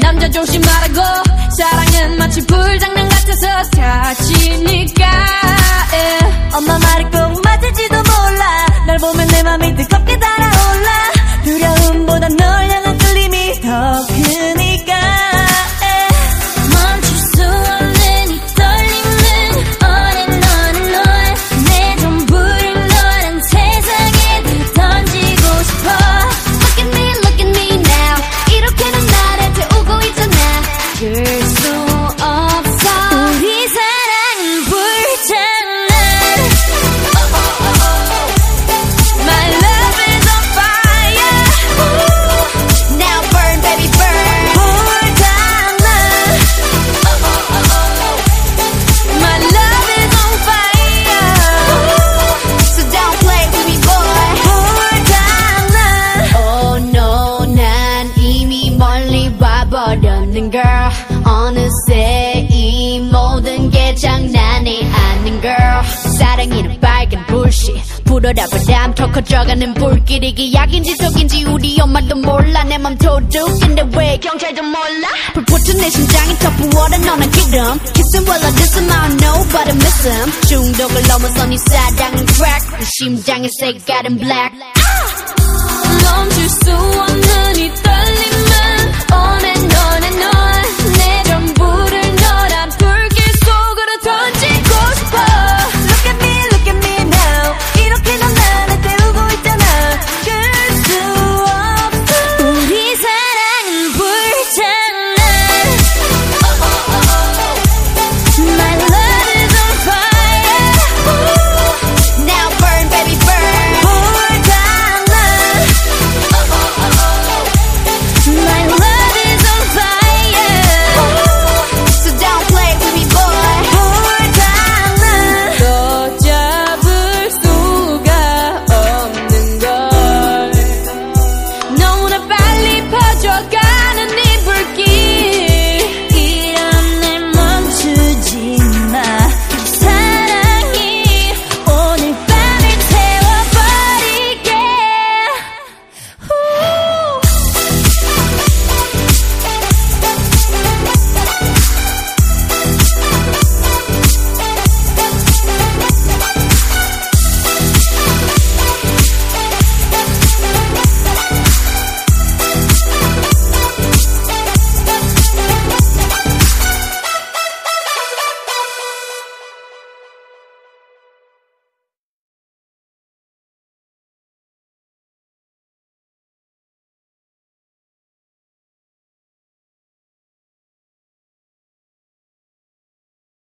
남자 조심하라고. 사랑은 마치 불장난 같아서 다치니까. 버렸는 girl. 어느새 이 모든 게 장난이 아닌 girl. 사랑이는 빨간 불씨. 불어라 바람 더 커져가는 불길 이게 약인지 독인지 우리 엄마도 몰라 내 맘 도둑인데 왜 경찰도 몰라 불붙은 내 심장이 더 부어라 너는 기름 Kissing while I diss him I don't know but I miss him 중독을 넘어선 이 사랑은 crack 내 심장의 색깔은 black